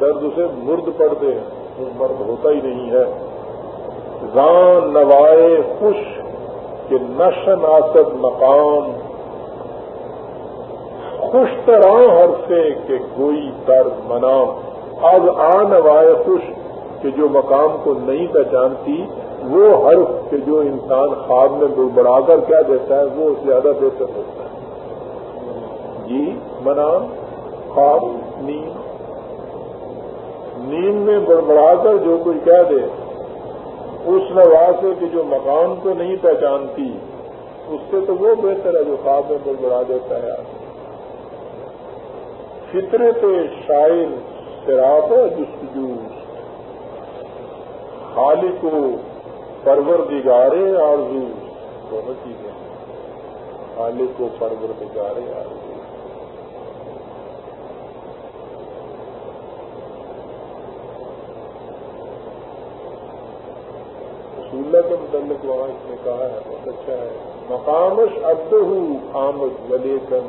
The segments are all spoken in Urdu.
درد اسے مرد پڑتے ہیں مرد ہوتا ہی نہیں ہے۔ زان نوائے خوش کہ نشن آسد مقام۔ خوش طرح ہر سے کہ کوئی در منام۔ اب آ نوائے خوش کہ جو مقام کو نہیں پہچانتی، وہ حرف کہ جو انسان خواب میں بڑا کر کیا دیتا ہے، وہ زیادہ بہتر ہوتا ہے۔ جی منام، خواب نیند نیند میں بڑبڑا کر جو کچھ کہہ دے، اس نوا سے کہ جو مقام کو نہیں پہچانتی، اس سے تو وہ بہتر ہے جو خواب میں بڑبڑا دیتا ہے۔ فطرت شاعر شراب جستجو خالق کو پرور دگارے آرزو، دونوں چیزیں خالق کو پرور دگارے آرزو رسول کے متعلق وہاں اس نے کہا ہے، بہت اچھا ہے۔ مقامش اب ہوں آمد ولی کن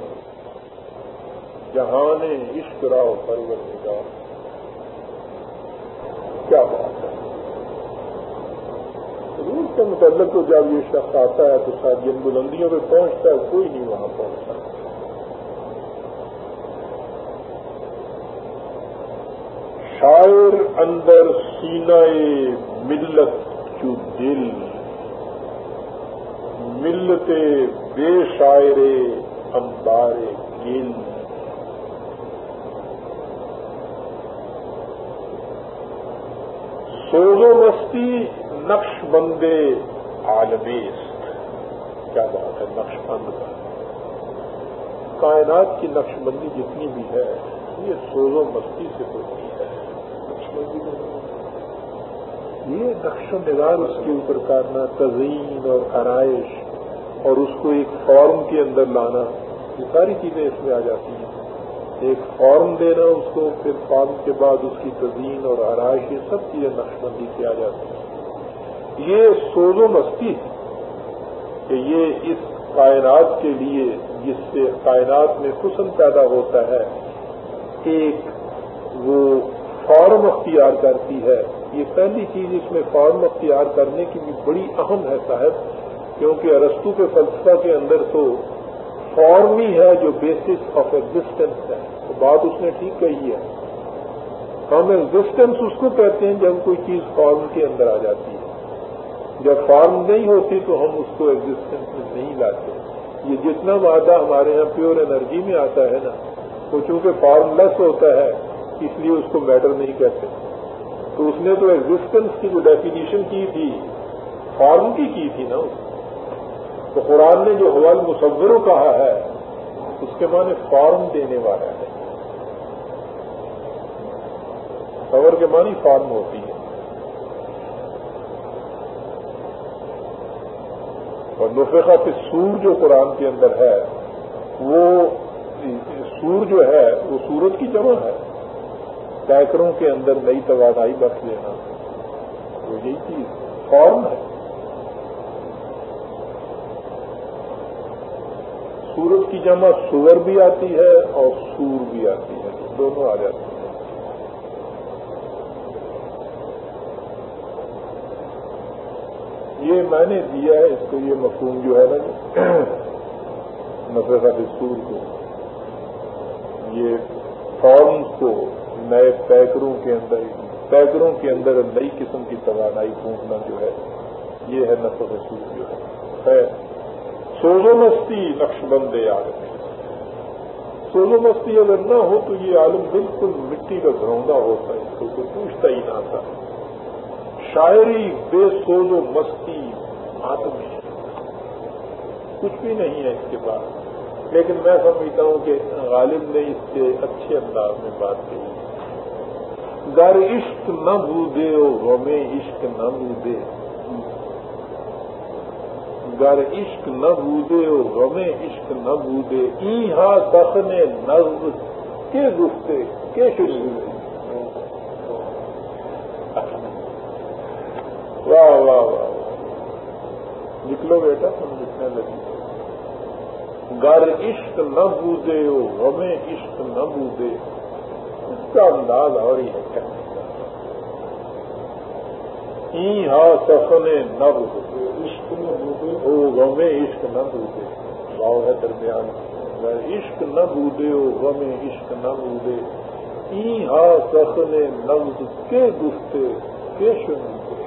جہان عشق راؤ پرور نگار کیا بات ہے؟ روس کے متعلق تو جب یہ شخص آتا ہے تو شاید جن بلندیوں پہ پہنچتا ہے، کوئی نہیں وہاں پہنچتا۔ شاعر اندر سینہ ملت چو دل۔ ملتے بے شاعر امبار گل سوزو مستی نقش بندے عالمیست کیا بات ہے، نقش بند کا۔ کائنات کی نقش بندی جتنی بھی ہے، یہ سوز و مستی سے ہوتی ہے۔ نقش بندی یہ نقش و نگار اس کے اوپر کرنا تزئین اور آرائش۔ اور اس کو ایک فارم کے اندر لانا، یہ ساری چیزیں اس میں آ جاتی ہیں۔ ایک فارم دینا، اس کو پھر فارم کے بعد اس کی تزئین اور آرائش، یہ سب چیزیں نقش بندی کی آ جاتی ہیں۔ یہ سوز و مستی ہے کہ یہ اس کائنات کے لیے، جس سے کائنات میں حسن پیدا ہوتا ہے، ایک وہ فارم اختیار کرتی ہے۔ یہ پہلی چیز اس میں فارم اختیار کرنے کی بھی بڑی اہم ہے صاحب کیونکہ ارستو کے فلسفہ کے اندر تو فارم ہی ہے جو بیسس آف ایگزٹینس ہے۔ تو بات اس نے ٹھیک کہی ہے۔ ہم ایگزٹینس اس کو کہتے ہیں جب کوئی چیز فارم کے اندر آ جاتی ہے۔ جب فارم نہیں ہوتی تو ہم اس کو ایگزٹینس میں نہیں لاتے۔ یہ جتنا وعدہ ہمارے یہاں پیور انرجی میں آتا ہے نا، وہ چونکہ فارم لیس ہوتا ہے، اس لیے اس کو میٹر نہیں کہتے۔ تو اس نے تو ایگزٹینس کی جو ڈیفینیشن کی تھی فارم کی کی تھی نا اس۔ تو قرآن نے جو حوال مصور کہا ہے، اس کے معنی فارم دینے والا ہے۔ خبر کے معنی فارم ہوتی ہے۔ اور نفقہ پہ سور جو قرآن کے اندر ہے، وہ سور جو ہے، وہ سورج کی جمع ہے۔ سینکڑوں کے اندر نئی توانائی بخش لینا تو یہی چیز، فارم ہے۔ سورج کی جمع سور بھی آتی ہے اور سور بھی آتی ہے دونوں آ جاتی ہیں۔ یہ میں نے دیا ہے، اس کو یہ مفہوم جو ہے نا جی سور کو۔ یہ فارمز کو نئے پیکروں کے اندر، پیکروں کے اندر نئی قسم کی توانائی پھونکنا جو ہے، یہ ہے نفر سور جو ہے۔ خیر۔ سوزو مستی نقش بندے عالم سوزو مستی اگر نہ ہو تو یہ عالم بالکل مٹی کا گھروندا ہوتا ہے اس کو کوئی پوچھتا ہی نہ تھا شاعری بے سوز و مستی آتم کچھ بھی نہیں ہے اس کے بعد۔ لیکن میں سمجھتا ہوں کہ غالب نے اس سے اچھے انداز میں بات کی گر عشق نہ بو دے غم عشق نہ بو دے گر عشق نہ بو دے غم عشق نہ بو دے ایہا دخن نظر کے گفتے کے شروع واہ واہ واہ. نکلو بیٹا، تم لکھنے لگی. گر عشق نہ بوجے غم عشق نہ بوجے اس کا انداز اور ہی ہے. کہنے ای ہا سفنے نب عشق او غمے عشق نہ بودے۔ باؤ ہے درمیان۔ عشق نہ بودے او غمے عشق نہ بودے۔ ای ہا سخنے نبز کے گفتے، کے شنودے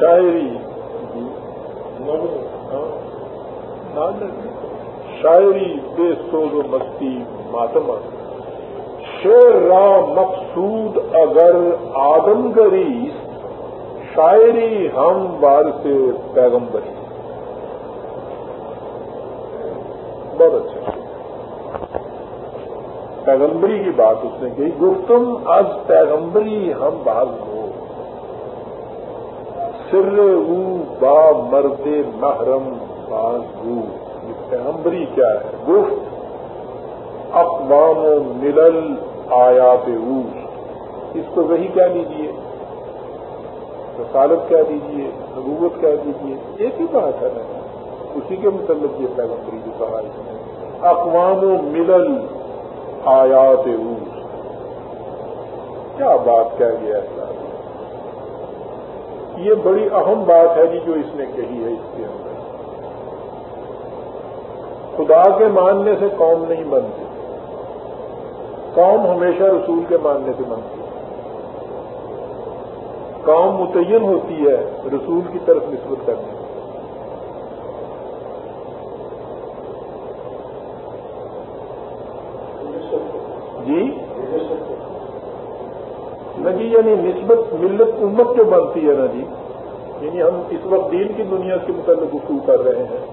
شاعری۔ ہاں۔ شاعری بے سوز و مستی ماتم۔ شیر را مقصود اگر آدم گری شاعری ہم بار سے پیغمبری بہت اچھا۔ پیغمبری کی بات اس نے کہی، گفتم از پیغمبری ہم باز ہو۔ سر او با مرد محرم باز ہو۔ پیغمبری کیا ہے؟ گفت اقوام و ملل آیات اوس اس کو وہی کہہ دیجیے رسالت کہہ دیجیے نبوت کہہ دیجیے ایک ہی بات ہے نا اسی کے متعلق یہ پیغمبری جو کہا اس اقوام و ملل آیات اوس کیا بات کہہ گیا ہے؟ یہ بڑی اہم بات ہے جی جو اس نے کہی ہے اس کے اندر۔ خدا کے ماننے سے قوم نہیں بنتی۔ قوم ہمیشہ رسول کے ماننے سے بنتی۔ ہے قوم متعین ہوتی ہے، رسول کی طرف نسبت کرنے جی؟ نہ جی یعنی نسبت ملت امت جو بنتی ہے نا جی یعنی ہم اس وقت دین کی دنیا کے متعلق گفتگو کر رہے ہیں۔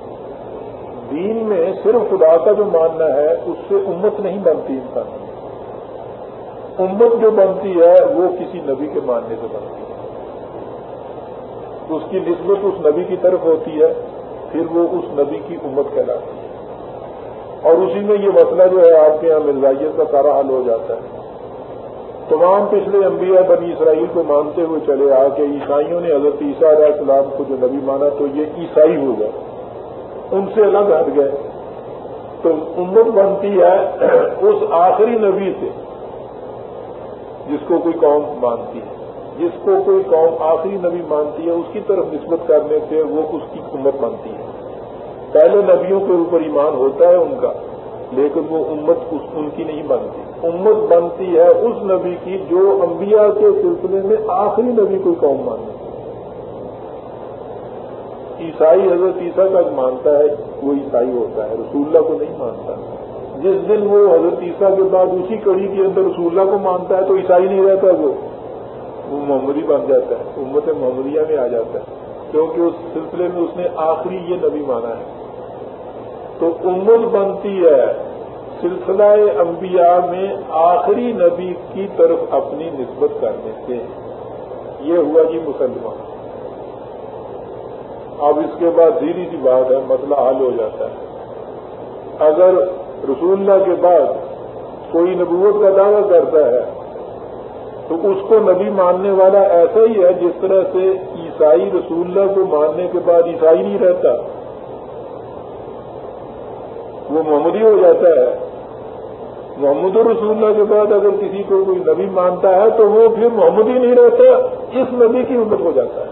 دین میں صرف خدا کا جو ماننا ہے، اس سے امت نہیں بنتی انسان امت جو بنتی ہے، وہ کسی نبی کے ماننے سے بنتی ہے۔ اس کی نسبت اس نبی کی طرف ہوتی ہے، پھر وہ اس نبی کی امت کہلاتی ہے۔ اور اسی میں یہ مسئلہ جو ہے، آپ کے یہاں مرزائیت کا سارا حل ہو جاتا ہے۔ تمام پچھلے انبیاء بنی اسرائیل کو مانتے ہوئے چلے آ کے عیسائیوں نے حضرت عیسیٰ علیہ السلام کو جو نبی مانا تو یہ عیسائی ہو گئے۔ ان سے الگ ہٹ گئے۔ تو امت بنتی ہے اس آخری نبی سے جس کو کوئی قوم مانتی ہے۔ جس کو کوئی قوم آخری نبی مانتی ہے، اس کی طرف نسبت کرنے سے وہ اس کی امت بنتی ہے۔ پہلے نبیوں کے اوپر ایمان ہوتا ہے ان کا، لیکن وہ امت اس، ان کی نہیں بنتی امت بنتی ہے اس نبی کی جو انبیاء کے سلسلے میں آخری نبی کوئی قوم مانتی۔ عیسائی حضرت عیسیٰ کا مانتا ہے، وہ عیسائی ہوتا ہے، رسول اللہ کو نہیں مانتا۔ جس دن وہ حضرت عیسیٰ کے بعد اسی کڑی کے اندر رسول اللہ کو مانتا ہے، تو عیسائی نہیں رہتا وہ۔ وہ محمدی بن جاتا ہے، امت محمدیہ میں آ جاتا ہے، کیونکہ اس سلسلے میں اس نے آخری یہ نبی مانا ہے۔ تو امت بنتی ہے سلسلہ انبیاء میں آخری نبی کی طرف اپنی نسبت کرنے سے۔ یہ ہوا جی مسلمان اب اس کے بعد دھیری سی بات ہے، مسئلہ حل ہو جاتا ہے۔ اگر رسول اللہ کے بعد کوئی نبوت کا دعویٰ کرتا ہے تو اس کو نبی ماننے والا ایسا ہی ہے جس طرح سے عیسائی رسول اللہ کو ماننے کے بعد عیسائی نہیں رہتا۔ وہ محمدی ہو جاتا ہے۔ محمد رسول اللہ کے بعد اگر کسی کو کوئی نبی مانتا ہے تو وہ پھر محمدی نہیں رہتا، اس نبی کی امت ہو جاتا ہے۔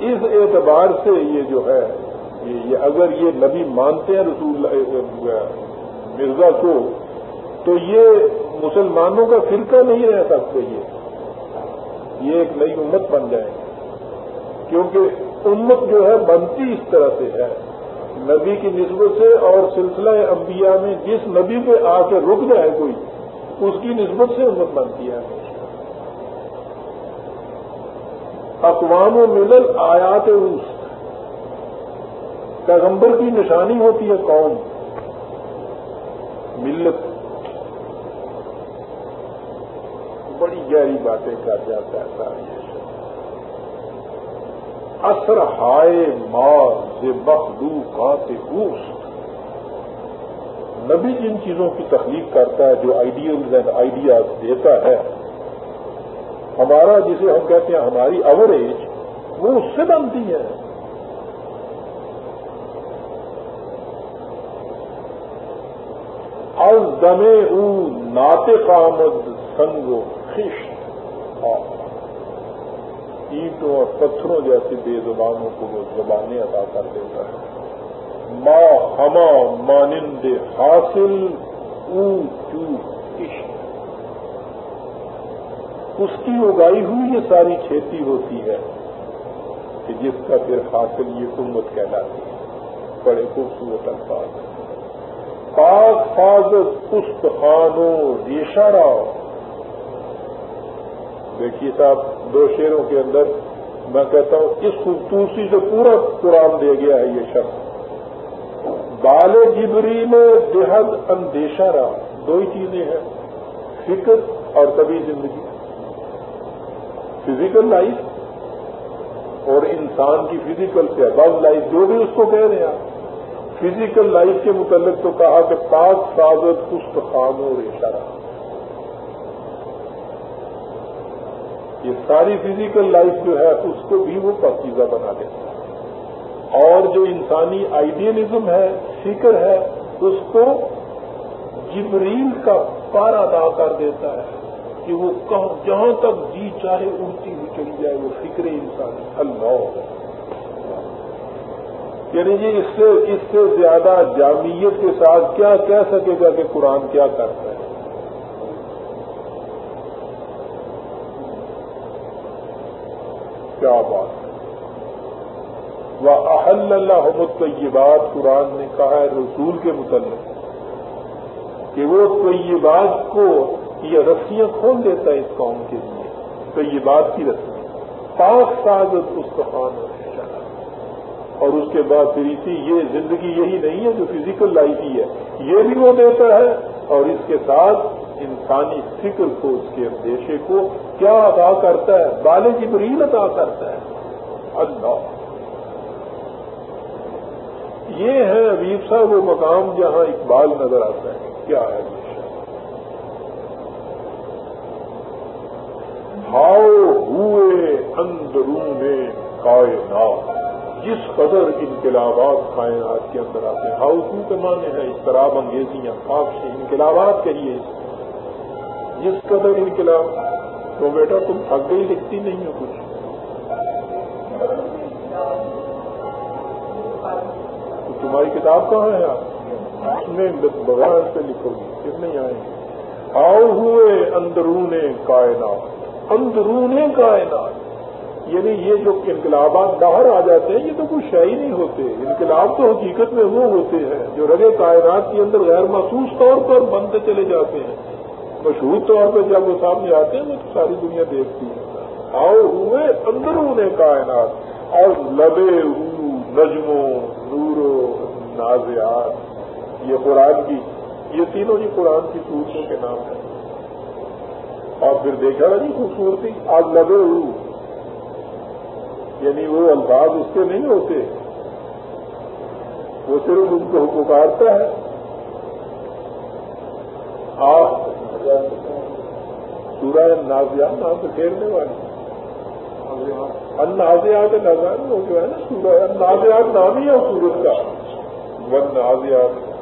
اس اعتبار سے یہ جو ہے، یہ اگر یہ نبی مانتے ہیں رسول مرزا کو تو یہ مسلمانوں کا فرقہ نہیں رہ سکتے یہ یہ ایک نئی امت بن جائے۔ کیونکہ امت جو ہے بنتی اس طرح سے ہے۔ نبی کی نسبت سے اور سلسلہ انبیاء میں جس نبی پہ آ کے رک جائے کوئی، اس کی نسبت سے امت بنتی ہے۔ اقوام و ملل آیات روس۔ پیغمبر کی نشانی ہوتی ہے قوم۔ ملت۔ بڑی گہری باتیں کر جاتا ہے ساری اثر ہائے ماں سے بخدو خاتے نبی جن چیزوں کی تخلیق کرتا ہے، جو آئیڈیلز اینڈ آئیڈیاز دیتا ہے، ہمارا جسے ہم کہتے ہیں ہماری اوریج وہ اس سے بنتی ہے از دمے او ناط آمد سنگو خش ہاں۔ اینٹوں اور پتھروں جیسی بے زبانوں کو وہ زبانیں ادا کر دیتا ہے۔ ماں ہما مانند حاصل او عشق۔ اس کی اگائی ہوئی یہ ساری کھیتی ہوتی ہے کہ جس کا پھر حاصل یہ امت کہلاتی ہے۔ بڑے خوبصورت الفاظ۔ پاک فاضت پشت خانوں ریشارا دیکھیے صاحب، دو شیروں کے اندر میں کہتا ہوں، اس خوبصورتی سے پورا قرآن دیا گیا ہے یہ شخص۔ بال جبری میں بےحد اندیشہ رہا۔ دو ہی چیزیں ہیں، فکر اور کبھی زندگی۔ فزیکل لائف اور انسان کی فزیکل سے ابو لائف جو بھی اس کو کہہ رہے ہیں۔ فزیکل لائف کے متعلق تو کہا کہ پاک سازت پشت خان اور اشارہ یہ ساری فزیکل لائف جو ہے، اس کو بھی وہ پاکیزہ بنا دیتا ہے اور جو انسانی آئیڈیلزم ہے، فکر ہے، اس کو جبریل کا پارا ادا کر دیتا ہے کہ وہ جہاں تک جی چاہے، اڑتی ہوئی چلی جائے وہ فکر انسانی۔ اللہ۔ یعنی جی اس سے اس سے زیادہ جامعیت کے ساتھ کیا کہہ سکے گا کہ قرآن کیا کرتا ہے؟ کیا بات ہے۔ وہ احل اللہ حمد تو یہ بات قرآن نے کہا ہے رسول کے متعلق کہ وہ طیبات کو یہ رسیاں کھول دیتا ہے اس قوم کے لیے؟ طیبات کی رسیاں۔ پاک سازت اس اور اس کے بعد پھر اسی یہ زندگی یہی نہیں ہے جو فزیکل لائف ہی ہے۔ یہ بھی وہ دیتا ہے اور اس کے ساتھ انسانی فکر کو، اس کے اندیشے کو کیا ادا کرتا ہے؟ بال جبریل ادا کرتا ہے۔ اللہ۔ یہ ہے ابیب صاحب، وہ مقام جہاں اقبال نظر آتا ہے۔ کیا ہے ہاؤ ہوئے اندرون کائنات۔ جس قدر انقلابات کائنات کے اندر آتے ہیں۔ ہاؤسو کے معنی ہے اضطراب انگیزیاں آپ سے انقلابات کہیے جس قدر انقلاب تو بیٹا تم تھک گئی لکھتی نہیں ہو کچھ۔ تو تمہاری کتاب کہاں ہے آپ اس میں بغیر سے لکھو گی، پھر نہیں آئیں گے آؤ ہوئے اندرون کائنات اندرون کائنات۔ یعنی یہ جو انقلابات باہر آ جاتے ہیں، یہ تو کچھ شہ ہی نہیں ہوتے۔ انقلاب تو حقیقت میں وہ ہوتے ہیں جو رگے کائنات کے اندر غیر محسوس طور پر بنتے چلے جاتے ہیں۔ مشہور طور پہ جب وہ سامنے آتے ہیں، وہ تو ساری دنیا دیکھتی ہے آؤ ہوئے اندر انہیں کائنات، اور لبے نجموں نورو نازیات۔ یہ قرآن کی، یہ تینوں ہی قرآن کی صورتوں کے نام ہیں۔ اور پھر دیکھا نا جی خوبصورتی؟ آج لبے یعنی وہ الفاظ اس کے نہیں ہوتے۔ وہ صرف ان کو پکارتا ہے آپ سورہ نازیات نام سے پھیرنے والی۔ ان نازیات نظر وہ جو ہے نا سورہ۔ نازیات نام ہی ہے سورج کا۔ ون نازیات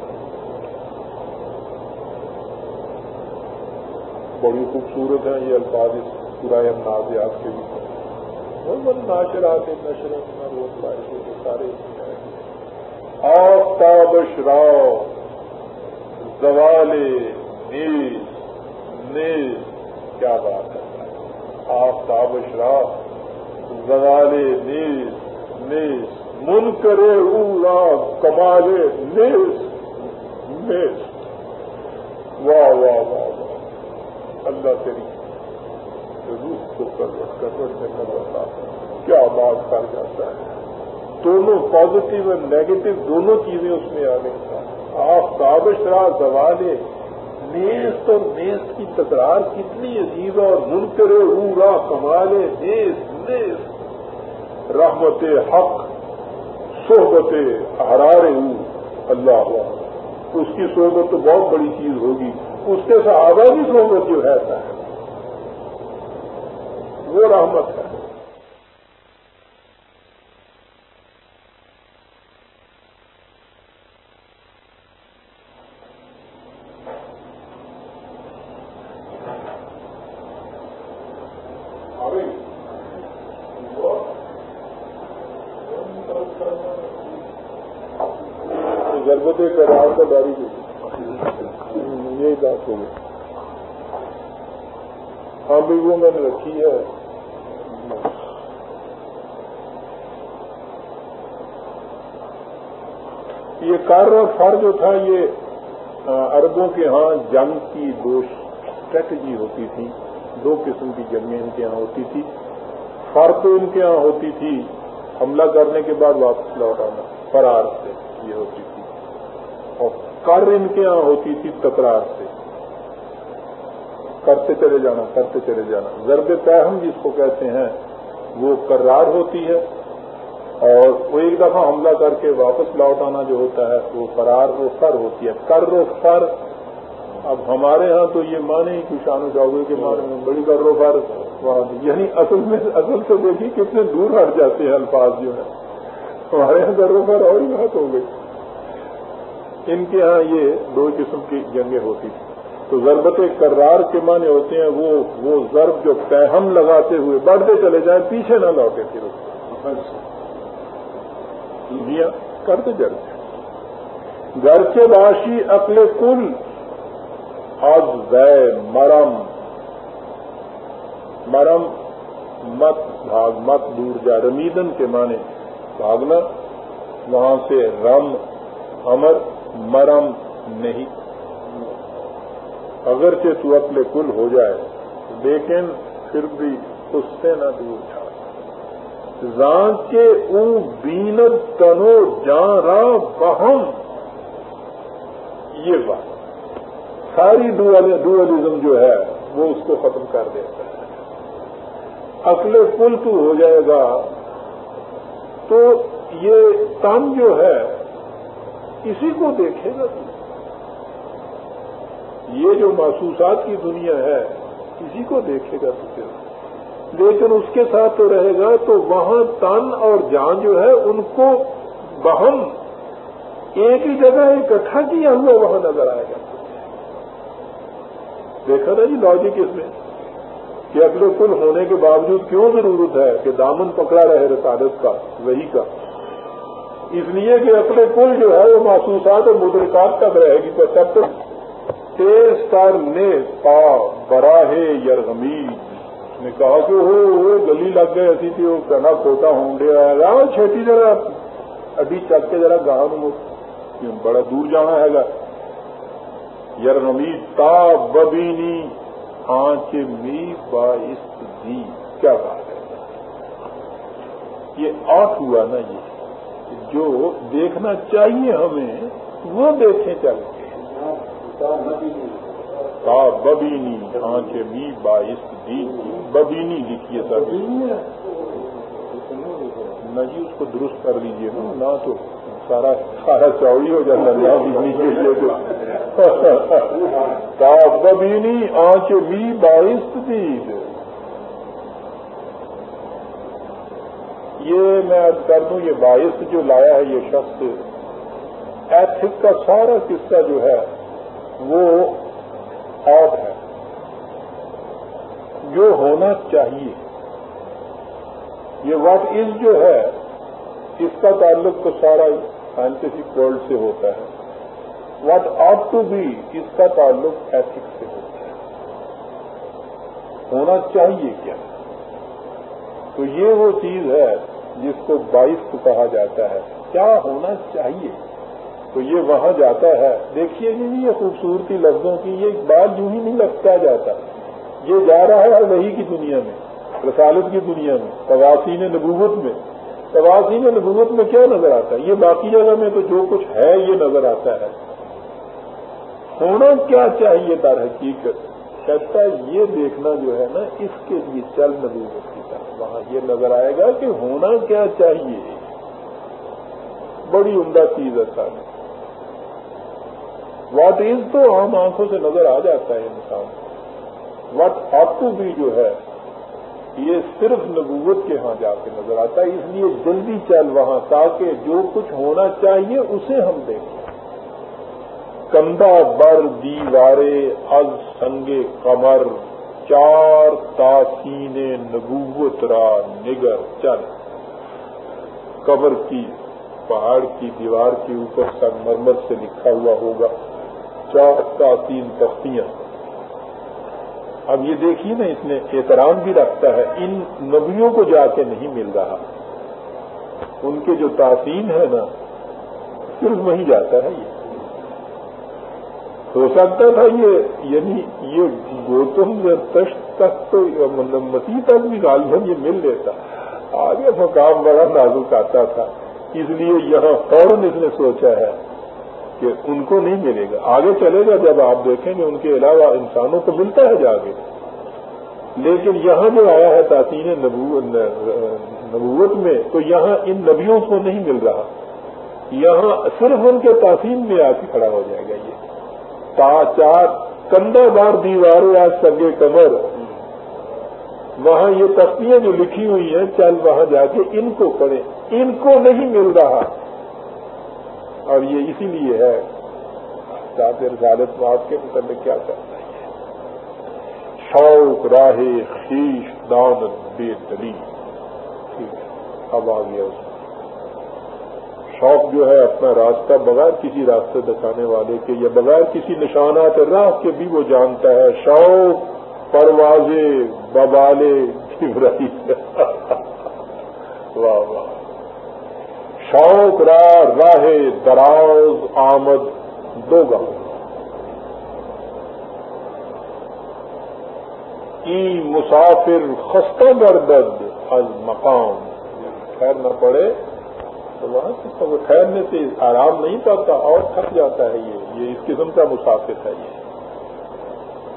بڑی خوبصورت ہیں یہ الفاظ سورہ نازیات کے بھی۔ ناشرات نشر سارے آفتاب شراؤ زوال نیز نیز کیا بات ہے؟ آفتاب شراؤ زوال نیز نیز من کرے اولا کمالے نیز نیز۔ واہ واہ واہ واہ۔ اللہ تیری روح کو کروٹ کروٹ میں کرتا کیا بات کر جاتا ہے؟ دونوں پازیٹو اور نیگیٹو دونوں چیزیں اس میں آ گئی آپ کابش راہ زوال نیست اور نیست کی تکرار کتنی عجیب اور منکر رو راہ کمالے، نیست نیست۔ رحمت حق، صحبت احرار اللہ اس کی صحبت تو بہت بڑی چیز ہوگی۔ اس کے صحابہ کی صحبت جو ہے، وہ رحمت ہے ضرورت قرار کا داری یہی بات ہوگی ہاں بھی وہ میں نے رکھی ہے یہ کار اور فر جو تھا یہ اربوں کے ہاں جنگ کی دو اسٹریٹجی ہوتی تھی، دو قسم کی جنگیں ان کے ہاں ہوتی تھی۔ فر تو ان کے ہاں ہوتی تھی، حملہ کرنے کے بعد واپس لوٹ آنا، فرار سے یہ ہوتی تھی۔ اور کر ان کے ہاں ہوتی تھی تکرار سے۔ کرتے چلے جانا، کرتے چلے جانا۔ ضرب پہم جس کو کہتے ہیں، وہ کرار ہوتی ہے۔ اور وہ ایک دفعہ حملہ کر کے واپس لوٹ آنا جو ہوتا ہے، وہ فرار و فر ہوتی ہے۔ کر و فر۔ اب ہمارے ہاں تو یہ مانے کہ شان و کے معنی میں بڑی کر و فر۔ یعنی اصل میں، اصل سے دیکھیے کتنے دور ہٹ جاتے ہیں الفاظ جو ہے ہمارے یہاں کر و فر اور ہی بات ہو گئی۔ ان کے ہاں یہ دو قسم کی جنگیں ہوتی تھیں۔ تو ضربت کرار کے معنی ہوتے ہیں، وہ وہ ضرب جو پہم لگاتے ہوئے بڑھتے چلے جائیں، پیچھے نہ لوٹے پھر۔ دیا، کرتے چلتے گھر کے باشی اپنے کل از وے مرم۔ مرم مت بھاگ مت دور جا۔ رمیدن کے معنی بھاگنا، وہاں سے رم، امر، مرم نہیں۔ اگرچہ تو اپنے کل ہو جائے، لیکن پھر بھی اس سے نہ دور جا۔ زان کے اون بینت تنو جان بہم۔ یہ بات۔ ساری ڈوئلزم جو ہے، وہ اس کو ختم کر دیتا ہے۔ اصل کل تو ہو جائے گا، تو یہ تن جو ہے، اسی کو دیکھے گا۔ تو یہ جو محسوسات کی دنیا ہے، اسی کو دیکھے گا تو پھر۔ لیکن اس کے ساتھ تو رہے گا، تو وہاں تن اور جان جو ہے، ان کو بہم ایک ہی جگہ اکٹھا کیا ہوا وہاں نظر آئے گا۔ دیکھا نا جی لاجک اس میں کہ اگلے کل ہونے کے باوجود کیوں ضرورت ہے کہ دامن پکڑا رہے رسالت کا، وہی کا۔ اس لیے کہ اپنے کل جو ہے، وہ محسوسات اور مدرکات تک رہے گی۔ تو تب تک تیز تر نے پا براہ یرغمی نے کہا کہ وہ گلی لگ گئے اسی تھی، وہ کہنا کھوٹا ہوں گے۔ چھٹی ذرا۔ ابھی چک کے ذرا گاہ بڑا دور جانا ہے گا یار نمی تا ببینی آنچ می باعث دی۔ کیا بات ہے؟ یہ آٹھ ہوا نا یہ۔ جو دیکھنا چاہیے ہمیں، وہ دیکھیں چل کے۔ ببینی آنکھ می باعث دی ببینی لکھیے سر نہ جی اس کو درست کر لیجیے نا نہ تو سارا سارا چوڑی ہو جاتا تو۔ ببینی آنچ می باعث دی یہ میں کر دوں یہ باعث جو لایا ہے یہ شخص ایتھک کا سارا قصہ جو ہے وہ آف ہے جو ہونا چاہیے۔ یہ واٹ از جو ہے، اس کا تعلق تو سارا سائنٹیفک ورلڈ سے ہوتا ہے۔ واٹ آٹ ٹو بی اس کا تعلق ایتھکس سے ہوتا ہے۔ ہونا چاہیے کیا؟ تو یہ وہ چیز ہے، جس کو باعث کہا جاتا ہے۔ کیا ہونا چاہیے؟ تو یہ وہاں جاتا ہے۔ دیکھیے جی یہ خوبصورتی لفظوں کی، یہ بات یوں ہی نہیں لگتا جاتا۔ یہ جا رہا ہے وہی کی دنیا میں، رسالت کی دنیا میں، تواسین نبوت میں۔ تواسین نبوت میں کیا نظر آتا ہے؟ یہ باقی جگہ میں تو جو کچھ ہے، یہ نظر آتا ہے۔ ہونا کیا چاہیے در حقیقت؟ کہتا یہ دیکھنا جو ہے نا، اس کے لیے چل نبوت کی طرح وہاں یہ نظر آئے گا کہ ہونا کیا چاہیے۔ بڑی عمدہ چیز ہے سارے واٹ از تو عام آنکھوں سے نظر آ جاتا ہے انسان واٹ آٹ ٹو بی جو ہے، یہ صرف نبوت کے ہاں جا کے نظر آتا ہے۔ اس لیے جلدی چل وہاں، تاکہ جو کچھ ہونا چاہیے اسے ہم دیکھیں۔ کندھا، بر، دیوارے، از، سنگے کمر چار تاسین نبوت را نگر، چل۔ قبر کی پہاڑ کی دیوار کے اوپر سنگ مرمر سے لکھا ہوا ہوگا۔ چار کا تین تختیاں اب یہ دیکھیے نا، اس نے احترام بھی رکھتا ہے۔ ان نبیوں کو جا کے نہیں مل رہا۔ ان کے جو تاثین ہے نا، صرف وہیں جاتا ہے یہ۔ ہو سکتا تھا یہ یعنی یہ گوتم یا تشت تک تو مطلب مسیح تک بھی غالباً یہ مل لیتا۔ آگے مقام بڑا نازک آتا تھا۔ اس لیے یہاں فوراً اس نے سوچا ہے۔ کہ ان کو نہیں ملے گا۔ آگے چلے گا، جب آپ دیکھیں گے ان کے علاوہ انسانوں کو ملتا ہے جا کے۔ لیکن یہاں جو آیا ہے تاثین نبوت میں، تو یہاں ان نبیوں کو نہیں مل رہا۔ یہاں صرف ان کے تاثین میں آ کے کھڑا ہو جائے گا یہ۔ تا چار، کندہ دار دیواریں آج سگے کمر۔ وہاں یہ تختیاں جو لکھی ہوئی ہیں، چل وہاں جا کے ان کو پڑھیں۔ ان کو نہیں مل رہا۔ اور یہ اسی لیے ہے رسالت بات کے متعلق کیا کرتا ہے۔ شوق، راہ خیش دان بے دلی ٹھیک ہے، اب آ گیا اس شوق جو ہے اپنا راستہ بغیر کسی راستے دکھانے والے کے یا بغیر کسی نشانات راہ کے بھی وہ جانتا ہے۔ شوق پروازے ببالے واہ واہ۔ شوق راہ راہ دراز آمد دو گاؤں ای مسافر خستہ گردد از مقام۔ خیر نہ پڑے تو وہاں وہ ٹھہرنے سے آرام نہیں پاتا اور تھک جاتا ہے یہ۔ یہ اس قسم کا مسافر ہے یہ۔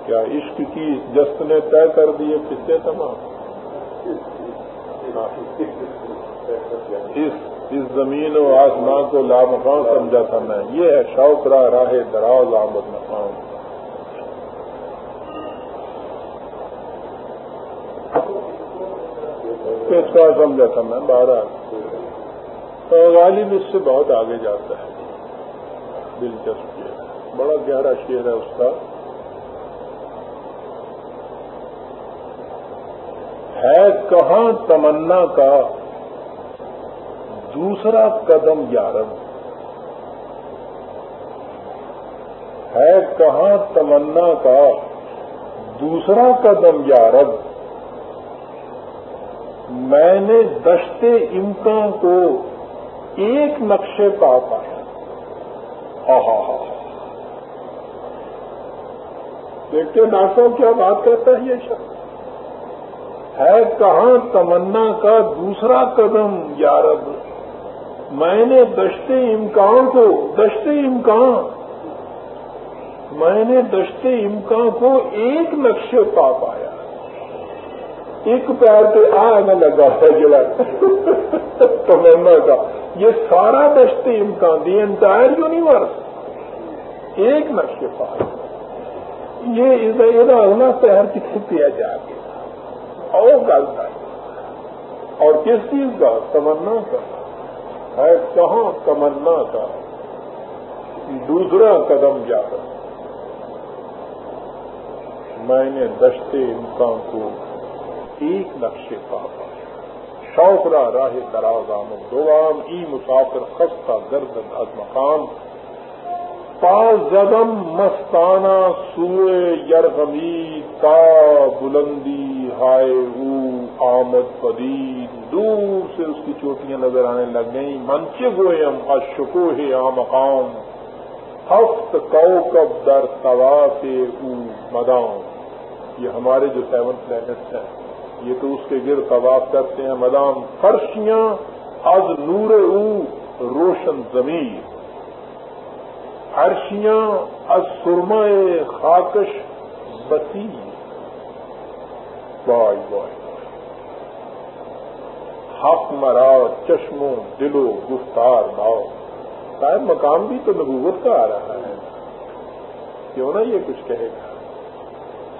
کیا عشق کی جست نے طے کر دیے قصے تمام؟ اس اس زمین و آسمان کو لامقام سمجھا تھا میں۔ یہ ہے شوق راہ راہ دراز آمد مقام۔ سمجھا تھا میں بارہ۔ غالب اس سے بہت آگے جاتا ہے۔ دلچسپ یہ۔ بڑا گہرا شعر ہے اس کا۔ ہے کہاں تمنا کا دوسرا قدم یارب۔ ہے کہاں تمنا کا؟ دوسرا قدم یارب۔ میں نے دشتے امکان کو ایک نقشے پا پایا۔ ہاں ہاں دیکھتے ڈاکٹر کیا بات کرتا ہے یہ شخص؟ ہے کہاں تمنا کا دوسرا قدم یارب؟ میں نے دشتے امکان کو، دشتے امکان۔ میں نے دشتے امکان کو ایک نقشے پا پایا۔ ایک پیر پہ آ نہ لگا ہے جڑا۔ تمنا کا یہ سارا دشتے امکان دی انٹائر یونیورس۔ ایک نقشے پا۔ یہ ہونا پیر کتنے پیا جا کے۔ اور گل اور کس چیز کا؟ تمنا کا۔ ہے کہاں تمنا کا دوسرا قدم جا کر۔ میں نے دشتے امکان کو ایک نقشے پا شوقرا راہ دراز آمد دوام، ای مسافر خستہ گردن از مقام۔ پا زدم مستانہ سوئے یرغمی تا بلندی ہائے او آمد پدید دور سے اس کی چوٹیاں نظر آنے لگ گئیں، منچے گوئم اشکو ہے آ مقام ہفت کو در سوا سے او یہ ہمارے جو سیون پلانٹس ہیں، یہ تو اس کے گرد طواف کرتے ہیں، مدام فرشیاں از نور او روشن زمین عرشیاں از سرمائے خاکش بسی بائے بائے حق مرا چشموں دلو گفتار باؤ شاید مقام بھی تو نبوت کا آ رہا ہے۔ کیوں نہ یہ کچھ کہے؟ گا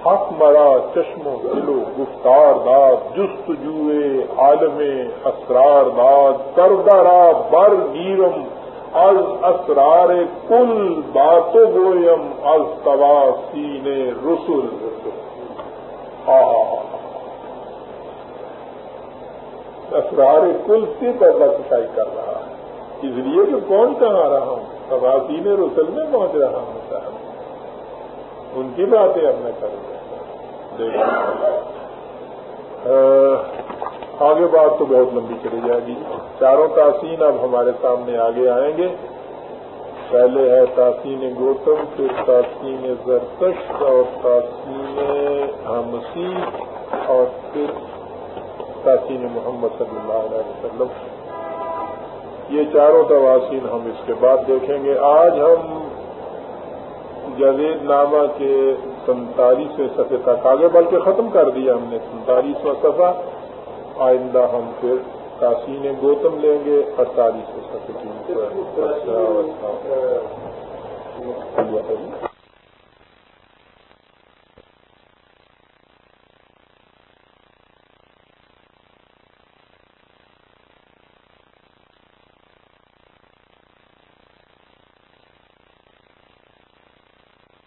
حق مرا چشم و دل و گفتار داد جست جوئے عالم اسرار داد کردرا بر گیرم، از اسرار کل بات گویم، از توا سین رسول۔ اسرار کل سے پیدا کشائی کر رہا ہے اس لیے کہ کون کہاں رہا ہوں؟ تباسی رسل میں پہنچ رہا ہوں، صاحب۔ ان کی باتیں اب میں کروں دیکھ آگے بات تو بہت لمبی چلی جائے گی۔ چاروں تاسین اب ہمارے سامنے آگے آئیں گے۔ پہلے ہے تاسین گوتم، پھر تاسین زرتش اور تاسین ہمسی اور پھر تاسین محمد صلی اللہ علیہ وسلم۔ یہ چاروں تواسین ہم اس کے بعد دیکھیں گے۔ آج ہم جاوید نامہ کے سنتالیسویں صفحے تک آگے بلکہ ختم کر دیا ہم نے سنتالیسواں صفحہ۔ آئندہ ہم پھر تاسین گوتم لیں گے اڑتالیسویں صفحے کی